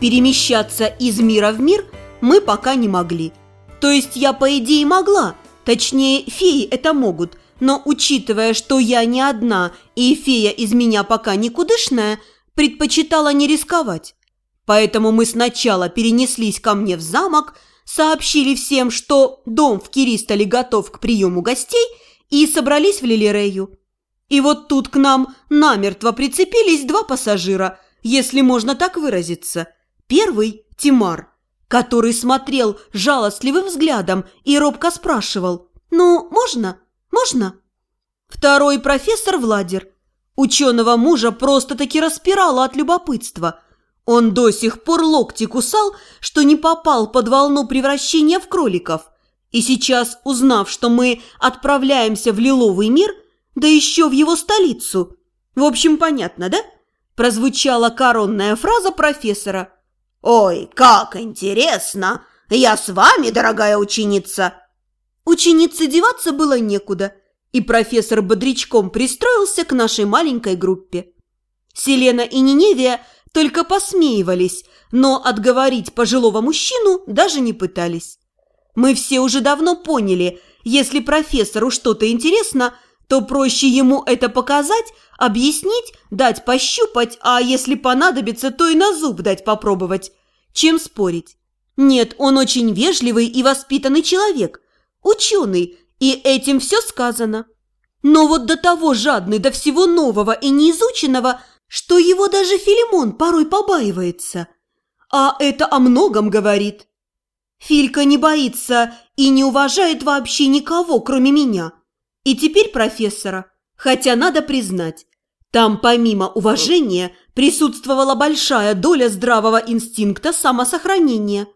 Перемещаться из мира в мир мы пока не могли. То есть я, по идее, могла, точнее, феи это могут, но учитывая, что я не одна и фея из меня пока никудышная, предпочитала не рисковать. Поэтому мы сначала перенеслись ко мне в замок, сообщили всем, что дом в Киристоле готов к приему гостей, и собрались в Лилирею. И вот тут к нам намертво прицепились два пассажира, если можно так выразиться. Первый – Тимар, который смотрел жалостливым взглядом и робко спрашивал «Ну, можно? Можно?» Второй – профессор Владер. Ученого мужа просто-таки распирало от любопытства – он до сих пор локти кусал, что не попал под волну превращения в кроликов. И сейчас, узнав, что мы отправляемся в лиловый мир, да еще в его столицу. В общем, понятно, да? Прозвучала коронная фраза профессора. «Ой, как интересно! Я с вами, дорогая ученица!» Ученице деваться было некуда, и профессор бодрячком пристроился к нашей маленькой группе. Селена и Ниневия – только посмеивались, но отговорить пожилого мужчину даже не пытались. Мы все уже давно поняли, если профессору что-то интересно, то проще ему это показать, объяснить, дать пощупать, а если понадобится, то и на зуб дать попробовать, чем спорить. Нет, он очень вежливый и воспитанный человек, ученый, и этим все сказано. Но вот до того жадный до всего нового и неизученного что его даже Филимон порой побаивается. А это о многом говорит. Филька не боится и не уважает вообще никого, кроме меня. И теперь профессора. Хотя надо признать, там помимо уважения присутствовала большая доля здравого инстинкта самосохранения.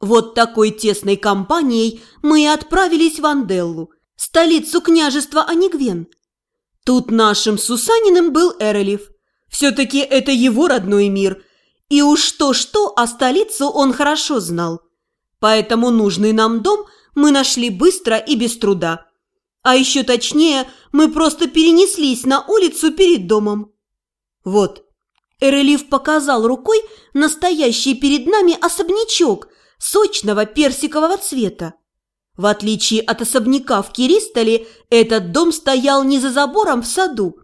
Вот такой тесной компанией мы и отправились в Анделлу, столицу княжества Анигвен. Тут нашим Сусаниным был Эрелев – все-таки это его родной мир, и уж то-что, а столицу он хорошо знал. Поэтому нужный нам дом мы нашли быстро и без труда. А еще точнее, мы просто перенеслись на улицу перед домом. Вот, Эрелив показал рукой настоящий перед нами особнячок сочного персикового цвета. В отличие от особняка в Киристоле, этот дом стоял не за забором в саду,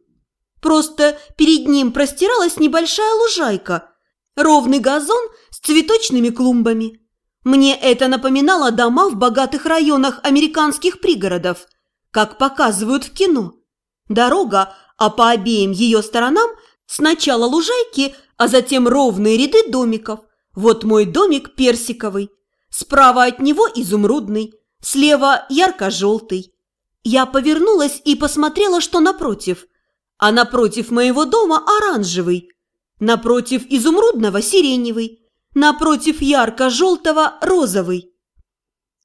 Просто перед ним простиралась небольшая лужайка, ровный газон с цветочными клумбами. Мне это напоминало дома в богатых районах американских пригородов, как показывают в кино. Дорога, а по обеим ее сторонам сначала лужайки, а затем ровные ряды домиков. Вот мой домик персиковый, справа от него изумрудный, слева ярко-желтый. Я повернулась и посмотрела, что напротив – а напротив моего дома оранжевый, напротив изумрудного сиреневый, напротив ярко-желтого розовый.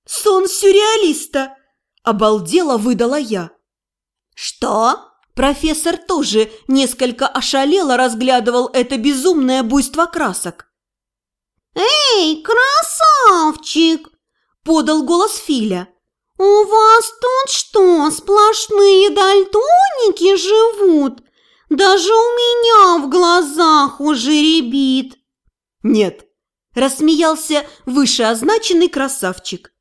«Сон сюрреалиста!» – обалдела выдала я. «Что?» Профессор тоже несколько ошалело разглядывал это безумное буйство красок. «Эй, красавчик!» – подал голос Филя. «У вас тут что, сплошные дальтоники живут? Даже у меня в глазах уже ребит!» «Нет», – рассмеялся вышеозначенный красавчик.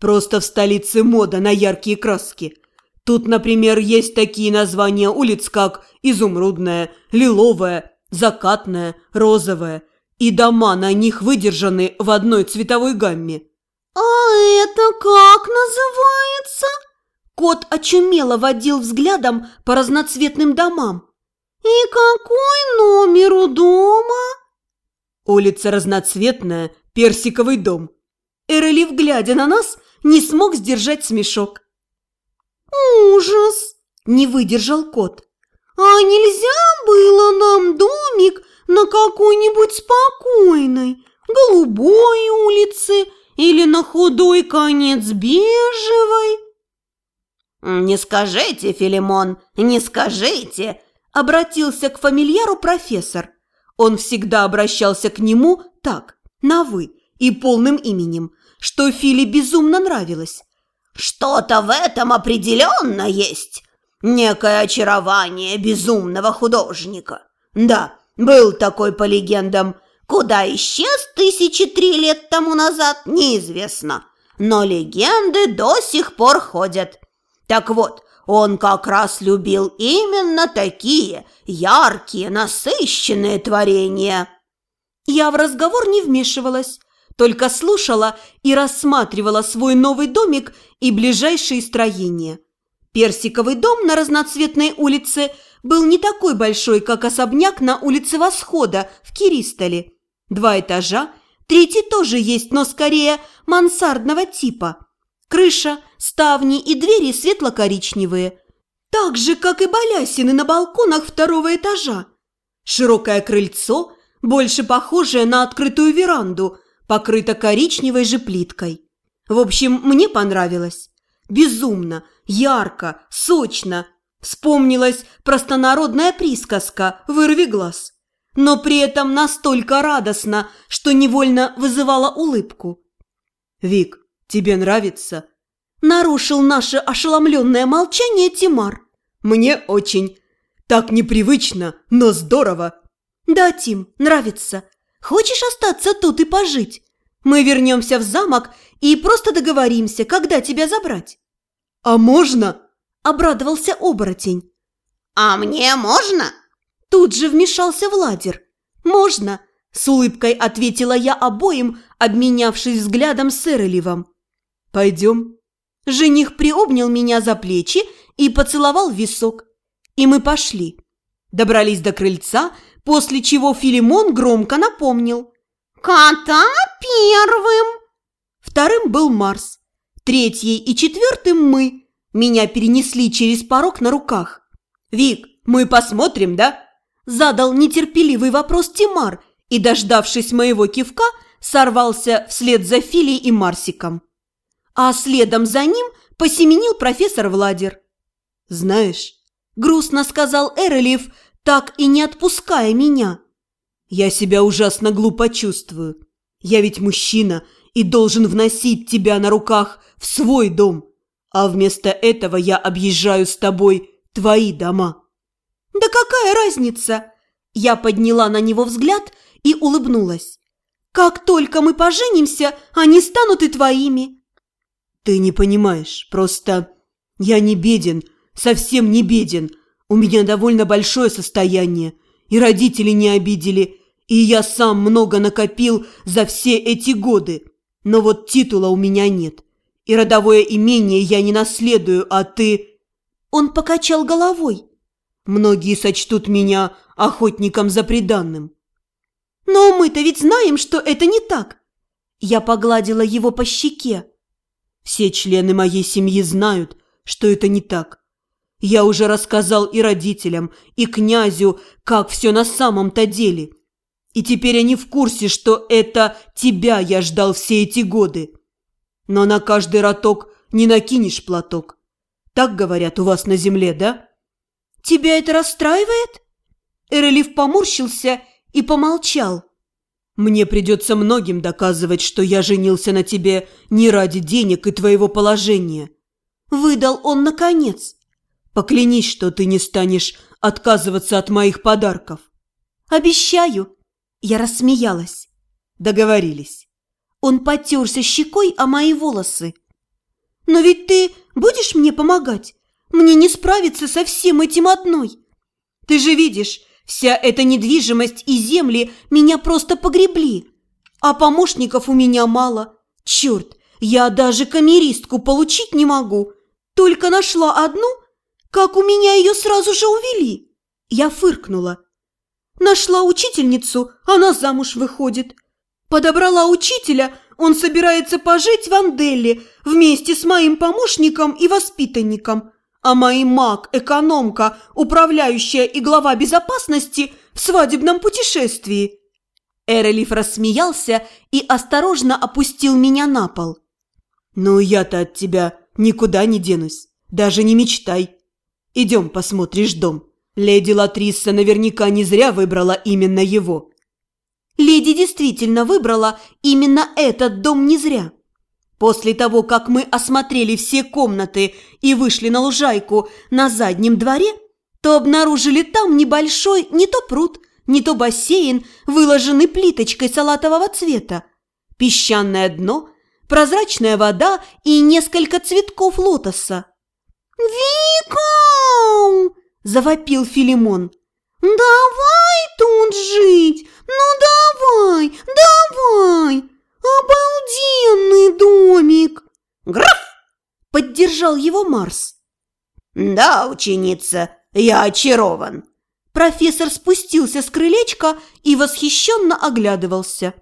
«Просто в столице мода на яркие краски. Тут, например, есть такие названия улиц, как Изумрудная, Лиловая, Закатная, Розовая, и дома на них выдержаны в одной цветовой гамме. «А это как называется?» Кот очумело водил взглядом по разноцветным домам. «И какой номер у дома?» Улица разноцветная, персиковый дом. Эрелив, глядя на нас, не смог сдержать смешок. «Ужас!» – не выдержал кот. «А нельзя было нам домик на какой-нибудь спокойной, голубой улице или на худой конец бежевой?» «Не скажите, Филимон, не скажите!» Обратился к фамильяру профессор. Он всегда обращался к нему так, на «вы» и полным именем, что Филе безумно нравилось. «Что-то в этом определенно есть. Некое очарование безумного художника. Да, был такой по легендам Куда исчез тысячи три лет тому назад, неизвестно. Но легенды до сих пор ходят. Так вот, он как раз любил именно такие яркие, насыщенные творения. Я в разговор не вмешивалась, только слушала и рассматривала свой новый домик и ближайшие строения. Персиковый дом на разноцветной улице был не такой большой, как особняк на улице Восхода в Киристоле. Два этажа, третий тоже есть, но скорее мансардного типа. Крыша, ставни и двери светло-коричневые. Так же, как и балясины на балконах второго этажа. Широкое крыльцо, больше похожее на открытую веранду, покрыто коричневой же плиткой. В общем, мне понравилось. Безумно, ярко, сочно. Вспомнилась простонародная присказка «Вырви глаз». Но при этом настолько радостно, что невольно вызывала улыбку. «Вик, тебе нравится?» Нарушил наше ошеломленное молчание Тимар. «Мне очень. Так непривычно, но здорово». «Да, Тим, нравится. Хочешь остаться тут и пожить? Мы вернемся в замок и просто договоримся, когда тебя забрать». «А можно?» – обрадовался оборотень. «А мне можно?» Тут же вмешался Владер. «Можно», – с улыбкой ответила я обоим, обменявшись взглядом с Эроливом. «Пойдем». Жених приобнял меня за плечи и поцеловал висок. И мы пошли. Добрались до крыльца, после чего Филимон громко напомнил. «Кота первым!» Вторым был Марс. Третьей и четвертым мы. Меня перенесли через порог на руках. «Вик, мы посмотрим, да?» Задал нетерпеливый вопрос Тимар и, дождавшись моего кивка, сорвался вслед за Филей и Марсиком а следом за ним посеменил профессор Владер. «Знаешь», – грустно сказал Эрелев, так и не отпуская меня, – «я себя ужасно глупо чувствую. Я ведь мужчина и должен вносить тебя на руках в свой дом, а вместо этого я объезжаю с тобой твои дома». «Да какая разница?» Я подняла на него взгляд и улыбнулась. «Как только мы поженимся, они станут и твоими». «Ты не понимаешь, просто я не беден, совсем не беден. У меня довольно большое состояние, и родители не обидели, и я сам много накопил за все эти годы. Но вот титула у меня нет, и родовое имение я не наследую, а ты...» Он покачал головой. «Многие сочтут меня охотником за преданным». «Но мы-то ведь знаем, что это не так!» Я погладила его по щеке. Все члены моей семьи знают, что это не так. Я уже рассказал и родителям, и князю, как все на самом-то деле. И теперь они в курсе, что это тебя я ждал все эти годы. Но на каждый роток не накинешь платок. Так говорят у вас на земле, да? Тебя это расстраивает? Эрелив поморщился и помолчал. Мне придется многим доказывать, что я женился на тебе не ради денег и твоего положения. Выдал он наконец. Поклянись, что ты не станешь отказываться от моих подарков. Обещаю. Я рассмеялась. Договорились. Он потерся щекой о мои волосы. Но ведь ты будешь мне помогать? Мне не справиться со всем этим одной. Ты же видишь, Вся эта недвижимость и земли меня просто погребли. А помощников у меня мало. Черт, я даже камеристку получить не могу. Только нашла одну, как у меня ее сразу же увели. Я фыркнула. Нашла учительницу, она замуж выходит. Подобрала учителя, он собирается пожить в Анделле вместе с моим помощником и воспитанником а мои маг, экономка, управляющая и глава безопасности в свадебном путешествии. Эрелиф рассмеялся и осторожно опустил меня на пол. «Ну, я-то от тебя никуда не денусь, даже не мечтай. Идем посмотришь дом. Леди Латриса наверняка не зря выбрала именно его». Леди действительно выбрала именно этот дом не зря. После того, как мы осмотрели все комнаты и вышли на лужайку на заднем дворе, то обнаружили там небольшой не то пруд, не то бассейн, выложенный плиточкой салатового цвета, песчаное дно, прозрачная вода и несколько цветков лотоса. «Вика!» – завопил Филимон. «Давай тут жить! Ну давай, давай! Обалденный домик!» Граф! Поддержал его Марс. Да, ученица, я очарован. Профессор спустился с крылечка и восхищенно оглядывался.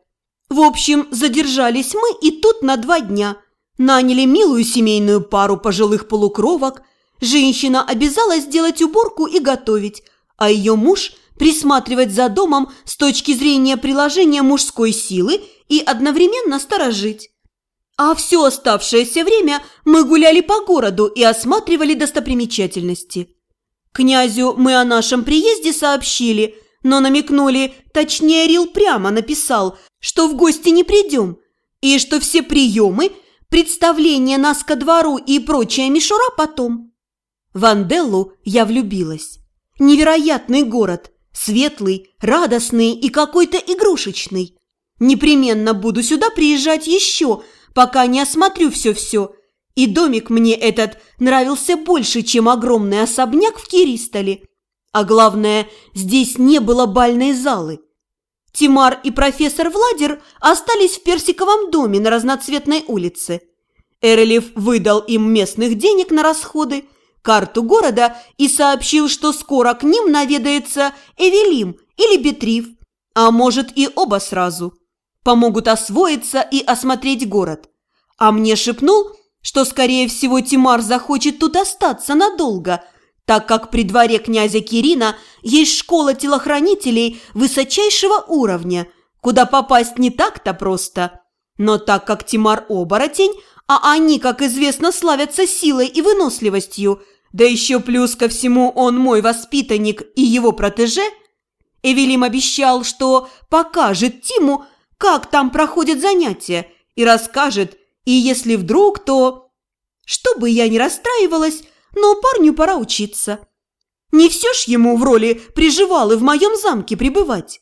В общем, задержались мы и тут на два дня. Наняли милую семейную пару пожилых полукровок. Женщина обязалась делать уборку и готовить, а ее муж присматривать за домом с точки зрения приложения мужской силы и одновременно сторожить. А все оставшееся время мы гуляли по городу и осматривали достопримечательности. Князю мы о нашем приезде сообщили, но намекнули, точнее Рил прямо написал, что в гости не придем, и что все приемы, представления нас ко двору и прочая мишура потом. В Анделлу я влюбилась. Невероятный город, светлый, радостный и какой-то игрушечный. Непременно буду сюда приезжать еще – пока не осмотрю все-все. И домик мне этот нравился больше, чем огромный особняк в Киристоле. А главное, здесь не было бальной залы. Тимар и профессор Владер остались в персиковом доме на разноцветной улице. Эрлиф выдал им местных денег на расходы, карту города и сообщил, что скоро к ним наведается Эвелим или Бетрив, а может и оба сразу помогут освоиться и осмотреть город. А мне шепнул, что, скорее всего, Тимар захочет тут остаться надолго, так как при дворе князя Кирина есть школа телохранителей высочайшего уровня, куда попасть не так-то просто. Но так как Тимар оборотень, а они, как известно, славятся силой и выносливостью, да еще плюс ко всему он мой воспитанник и его протеже, Эвелим обещал, что покажет Тиму, как там проходят занятия, и расскажет, и если вдруг, то... Чтобы я не расстраивалась, но парню пора учиться. Не все ж ему в роли приживал и в моем замке пребывать.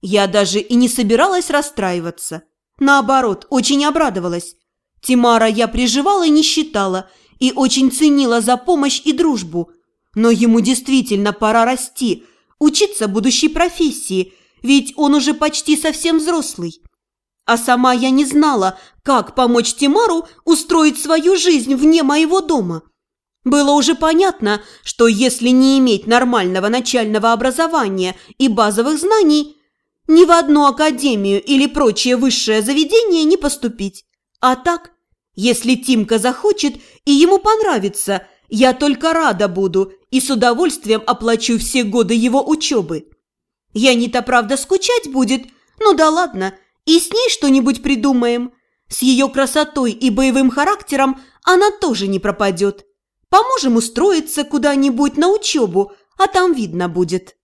Я даже и не собиралась расстраиваться. Наоборот, очень обрадовалась. Тимара я приживала и не считала, и очень ценила за помощь и дружбу. Но ему действительно пора расти, учиться будущей профессии, ведь он уже почти совсем взрослый. А сама я не знала, как помочь Тимару устроить свою жизнь вне моего дома. Было уже понятно, что если не иметь нормального начального образования и базовых знаний, ни в одну академию или прочее высшее заведение не поступить. А так, если Тимка захочет и ему понравится, я только рада буду и с удовольствием оплачу все годы его учебы. Янита, правда, скучать будет, ну да ладно, и с ней что-нибудь придумаем. С ее красотой и боевым характером она тоже не пропадет. Поможем устроиться куда-нибудь на учебу, а там видно будет.